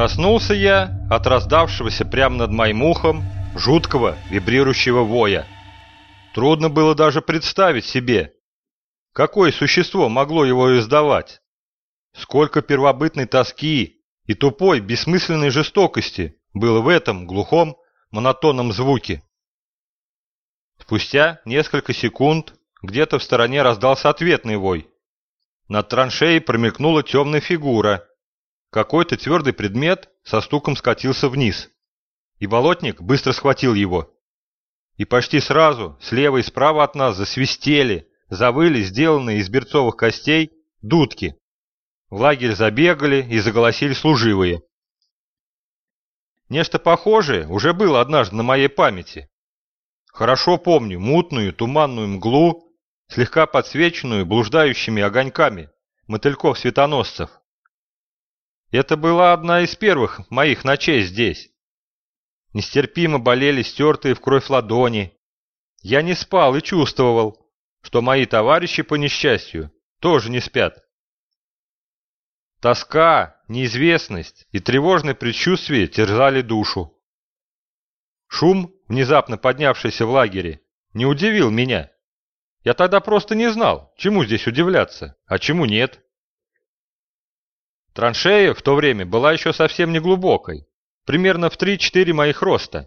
Проснулся я от раздавшегося прямо над моим ухом жуткого вибрирующего воя. Трудно было даже представить себе, какое существо могло его издавать. Сколько первобытной тоски и тупой, бессмысленной жестокости было в этом глухом, монотонном звуке. Спустя несколько секунд где-то в стороне раздался ответный вой. Над траншеей промелькнула темная фигура. Какой-то твердый предмет со стуком скатился вниз. И болотник быстро схватил его. И почти сразу, слева и справа от нас, засвистели, завыли сделанные из берцовых костей дудки. В лагерь забегали и заголосили служивые. Нечто похожее уже было однажды на моей памяти. Хорошо помню мутную туманную мглу, слегка подсвеченную блуждающими огоньками мотыльков-светоносцев. Это была одна из первых моих ночей здесь. Нестерпимо болели стертые в кровь ладони. Я не спал и чувствовал, что мои товарищи, по несчастью, тоже не спят. Тоска, неизвестность и тревожное предчувствие терзали душу. Шум, внезапно поднявшийся в лагере, не удивил меня. Я тогда просто не знал, чему здесь удивляться, а чему нет. Траншея в то время была еще совсем не глубокой, примерно в 3-4 моих роста.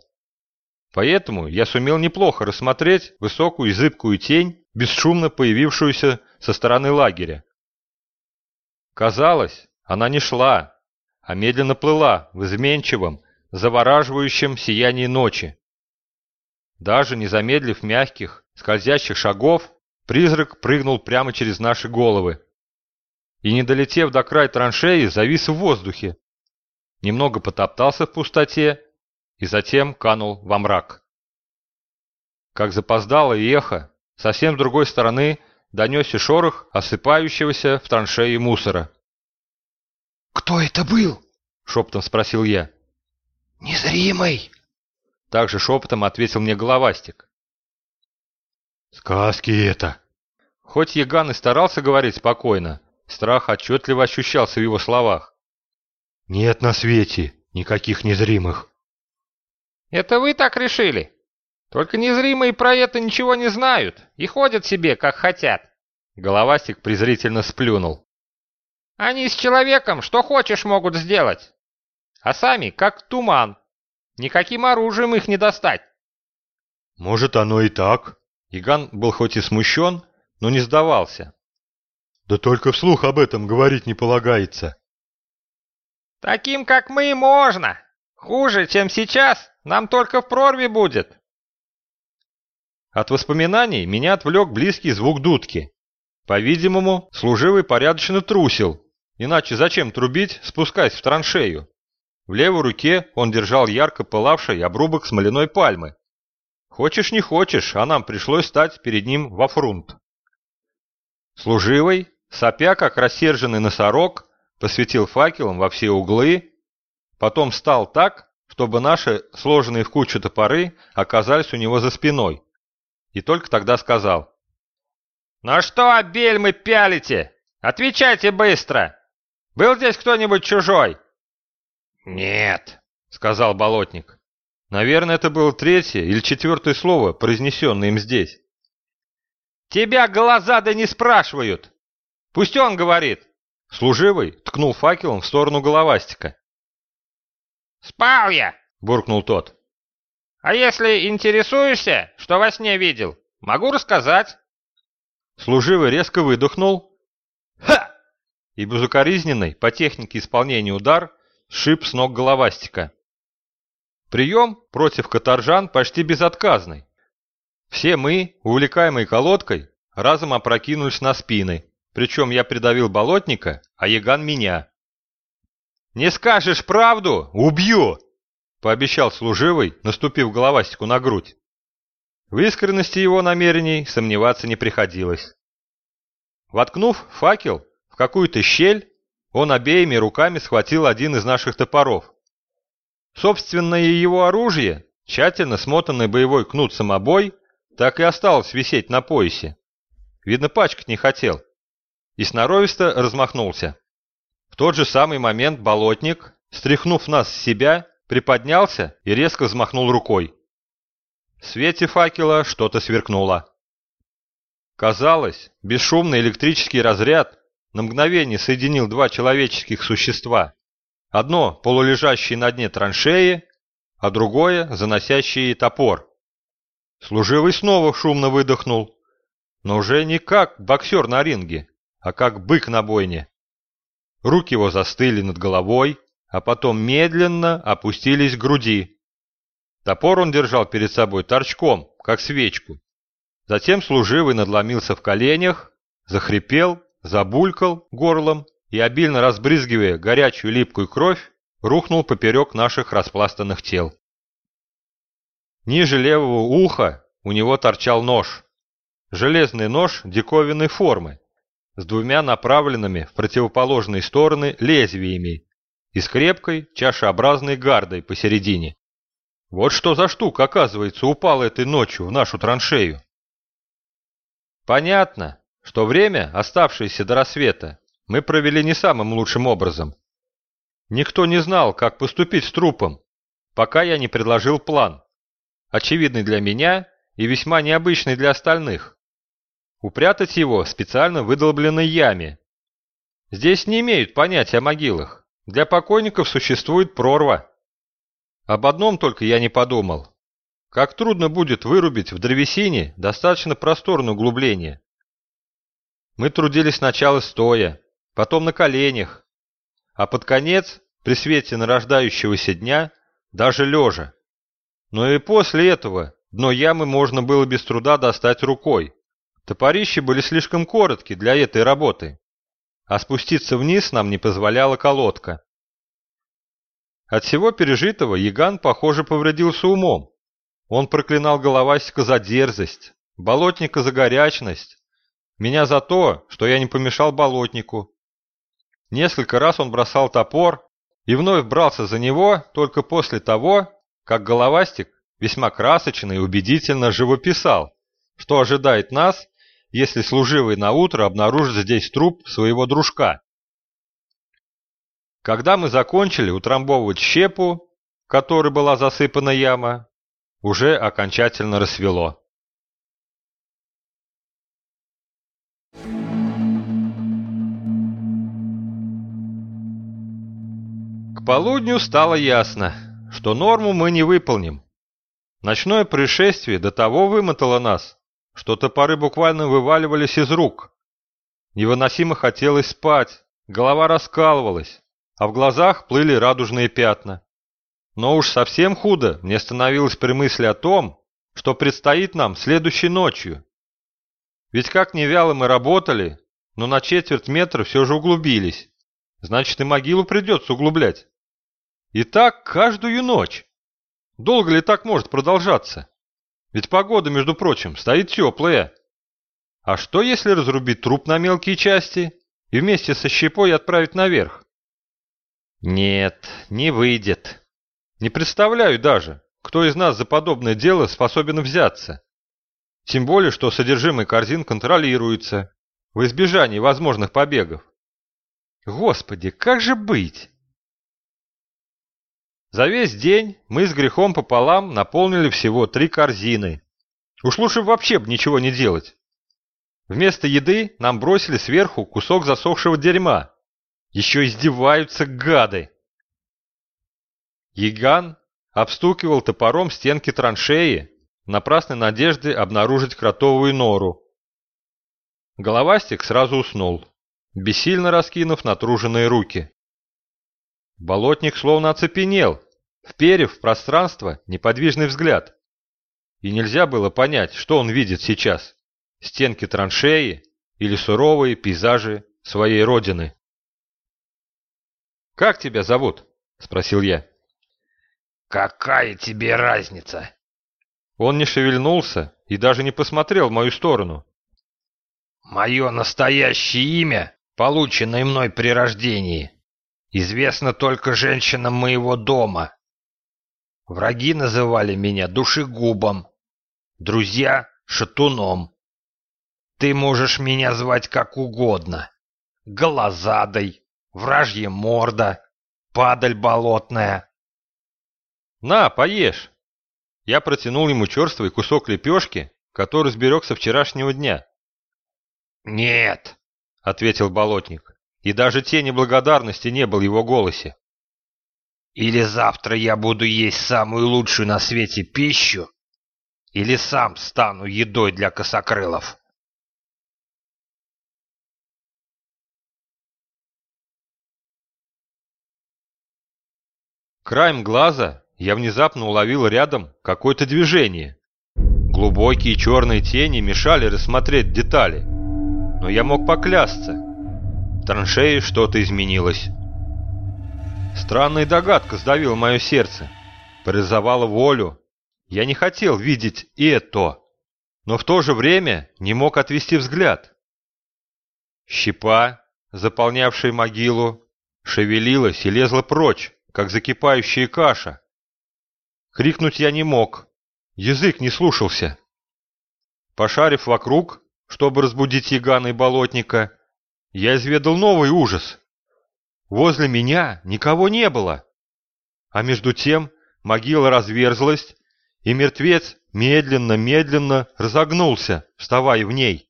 Поэтому я сумел неплохо рассмотреть высокую и зыбкую тень, бесшумно появившуюся со стороны лагеря. Казалось, она не шла, а медленно плыла в изменчивом, завораживающем сиянии ночи. Даже не замедлив мягких, скользящих шагов, призрак прыгнул прямо через наши головы. И, не долетев до края траншеи, завис в воздухе. Немного потоптался в пустоте и затем канул во мрак. Как запоздало эхо, совсем с другой стороны донесся шорох осыпающегося в траншеи мусора. «Кто это был?» — шепотом спросил я. «Незримый!» — также шепотом ответил мне головастик. «Сказки это!» Хоть Яган и старался говорить спокойно, страх отчетливо ощущался в его словах. «Нет на свете никаких незримых!» «Это вы так решили? Только незримые про это ничего не знают и ходят себе, как хотят!» Головастик презрительно сплюнул. Они с человеком что хочешь могут сделать. А сами как туман. Никаким оружием их не достать. Может, оно и так. Иган был хоть и смущен, но не сдавался. Да только вслух об этом говорить не полагается. Таким, как мы, можно. Хуже, чем сейчас, нам только в прорве будет. От воспоминаний меня отвлек близкий звук дудки. По-видимому, служивый порядочно трусил, Иначе зачем трубить, спускаясь в траншею? В левой руке он держал ярко пылавший обрубок смоляной пальмы. Хочешь не хочешь, а нам пришлось стать перед ним во фрунт. Служивый, сопя как рассерженный носорог, посветил факелом во все углы, потом встал так, чтобы наши сложенные в кучу топоры оказались у него за спиной. И только тогда сказал. «Ну что, бельмы пялите? Отвечайте быстро!» Был здесь кто-нибудь чужой?» «Нет», — сказал болотник. Наверное, это было третье или четвертое слово, произнесенное им здесь. «Тебя глаза да не спрашивают! Пусть он говорит!» Служивый ткнул факелом в сторону головастика. «Спал я!» — буркнул тот. «А если интересуешься, что во сне видел, могу рассказать». Служивый резко выдохнул. «Ха!» и безукоризненный по технике исполнения удар сшиб с ног головастика. Прием против каторжан почти безотказный. Все мы, увлекаемые колодкой, разом опрокинулись на спины, причем я придавил болотника, а Яган меня. «Не скажешь правду? Убью!» – пообещал служивый, наступив головастику на грудь. В искренности его намерений сомневаться не приходилось. Воткнув факел, в какую-то щель он обеими руками схватил один из наших топоров. Собственное его оружие, тщательно смотанный боевой кнут-самобой, так и осталось висеть на поясе. Видно, пачкать не хотел. И сноровисто размахнулся. В тот же самый момент болотник, стряхнув нас с себя, приподнялся и резко взмахнул рукой. В свете факела что-то сверкнуло. Казалось, бесшумный электрический разряд на мгновение соединил два человеческих существа. Одно полулежащее на дне траншеи, а другое заносящее топор. Служивый снова шумно выдохнул, но уже не как боксер на ринге, а как бык на бойне. Руки его застыли над головой, а потом медленно опустились к груди. Топор он держал перед собой торчком, как свечку. Затем служивый надломился в коленях, захрипел, забулькал горлом и, обильно разбрызгивая горячую липкую кровь, рухнул поперек наших распластанных тел. Ниже левого уха у него торчал нож. Железный нож диковинной формы, с двумя направленными в противоположные стороны лезвиями и с крепкой чашеобразной гардой посередине. Вот что за штука, оказывается, упала этой ночью в нашу траншею. Понятно, что время, оставшееся до рассвета, мы провели не самым лучшим образом. Никто не знал, как поступить с трупом, пока я не предложил план, очевидный для меня и весьма необычный для остальных. Упрятать его в специально выдолбленной яме. Здесь не имеют понятия о могилах. Для покойников существует прорва. Об одном только я не подумал. Как трудно будет вырубить в древесине достаточно просторное углубление. Мы трудились сначала стоя, потом на коленях, а под конец, при свете нарождающегося дня, даже лежа. Но и после этого дно ямы можно было без труда достать рукой. Топорищи были слишком коротки для этой работы, а спуститься вниз нам не позволяла колодка. От всего пережитого Яган, похоже, повредился умом. Он проклинал Головастика за дерзость, Болотника за горячность, меня за то, что я не помешал Болотнику. Несколько раз он бросал топор и вновь брался за него только после того, как Головастик весьма красочно и убедительно живописал, что ожидает нас, если служивый на утро обнаружит здесь труп своего дружка. Когда мы закончили утрамбовывать щепу, которой была засыпана яма, уже окончательно рассвело. К полудню стало ясно, что норму мы не выполним. Ночное происшествие до того вымотало нас, что топоры буквально вываливались из рук. Невыносимо хотелось спать, голова раскалывалась, а в глазах плыли радужные пятна. Но уж совсем худо мне становилось при мысли о том, что предстоит нам следующей ночью. Ведь как ни вяло мы работали, но на четверть метра все же углубились. Значит, и могилу придется углублять. И так каждую ночь. Долго ли так может продолжаться? Ведь погода, между прочим, стоит теплая. А что, если разрубить труп на мелкие части и вместе со щепой отправить наверх? Нет, не выйдет. Не представляю даже, кто из нас за подобное дело способен взяться. Тем более, что содержимое корзин контролируется, в избежании возможных побегов. Господи, как же быть? За весь день мы с грехом пополам наполнили всего три корзины. Уж лучше вообще бы ничего не делать. Вместо еды нам бросили сверху кусок засохшего дерьма. Еще издеваются гады. Яган обстукивал топором стенки траншеи, напрасной надежды обнаружить кротовую нору. Головастик сразу уснул, бессильно раскинув натруженные руки. Болотник словно оцепенел, вперев в пространство неподвижный взгляд. И нельзя было понять, что он видит сейчас – стенки траншеи или суровые пейзажи своей родины. «Как тебя зовут?» – спросил я. Какая тебе разница? Он не шевельнулся и даже не посмотрел в мою сторону. Мое настоящее имя, полученное мной при рождении, известно только женщинам моего дома. Враги называли меня душегубом, друзья — шатуном. Ты можешь меня звать как угодно. Голозадой, вражья морда, падаль болотная!» «На, поешь!» Я протянул ему черствый кусок лепешки, который сберег со вчерашнего дня. «Нет!» — ответил болотник, и даже тени благодарности не было в его голосе. «Или завтра я буду есть самую лучшую на свете пищу, или сам стану едой для косокрылов». Краем глаза я внезапно уловил рядом какое-то движение. Глубокие черные тени мешали рассмотреть детали, но я мог поклясться. В траншее что-то изменилось. Странная догадка сдавила мое сердце, парализовала волю. Я не хотел видеть и это, но в то же время не мог отвести взгляд. Щепа, заполнявшая могилу, шевелилась и лезла прочь, как закипающая каша. Крикнуть я не мог, язык не слушался. Пошарив вокруг, чтобы разбудить ягана и болотника, я изведал новый ужас. Возле меня никого не было. А между тем могила разверзлась, и мертвец медленно-медленно разогнулся, вставая в ней.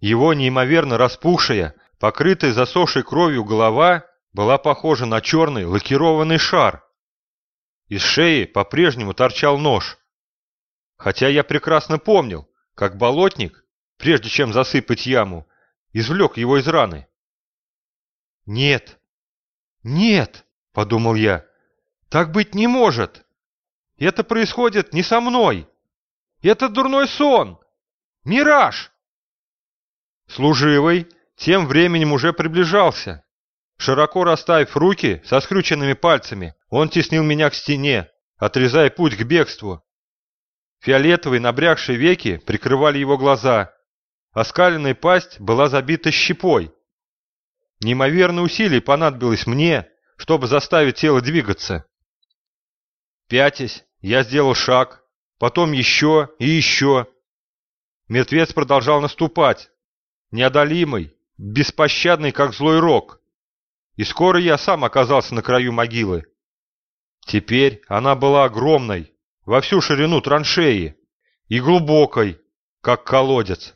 Его неимоверно распухшая, покрытая засохшей кровью голова была похожа на черный лакированный шар. Из шеи по-прежнему торчал нож. Хотя я прекрасно помнил, как болотник, прежде чем засыпать яму, извлек его из раны. «Нет, нет!» — подумал я. «Так быть не может! Это происходит не со мной! Это дурной сон! Мираж!» Служивый тем временем уже приближался. Широко расставив руки со скрюченными пальцами, он теснил меня к стене, отрезая путь к бегству. Фиолетовые набрякшие веки прикрывали его глаза. Оскаленная пасть была забита щепой. Неимоверное усилие понадобилось мне, чтобы заставить тело двигаться. Пятясь, я сделал шаг, потом еще и еще. Мертвец продолжал наступать, неодолимый, беспощадный, как злой рок и скоро я сам оказался на краю могилы. Теперь она была огромной, во всю ширину траншеи, и глубокой, как колодец.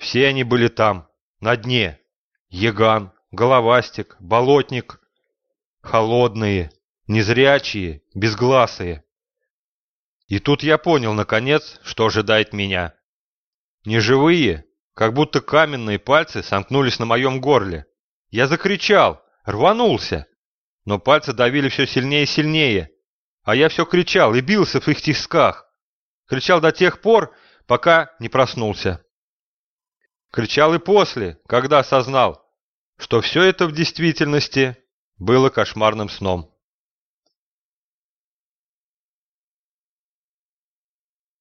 Все они были там, на дне. Яган, головастик, болотник. Холодные, незрячие, безгласые. И тут я понял, наконец, что ожидает меня. Неживые, как будто каменные пальцы сомкнулись на моем горле. Я закричал, рванулся, но пальцы давили все сильнее и сильнее, а я все кричал и бился в их тисках. Кричал до тех пор, пока не проснулся. Кричал и после, когда осознал, что все это в действительности было кошмарным сном.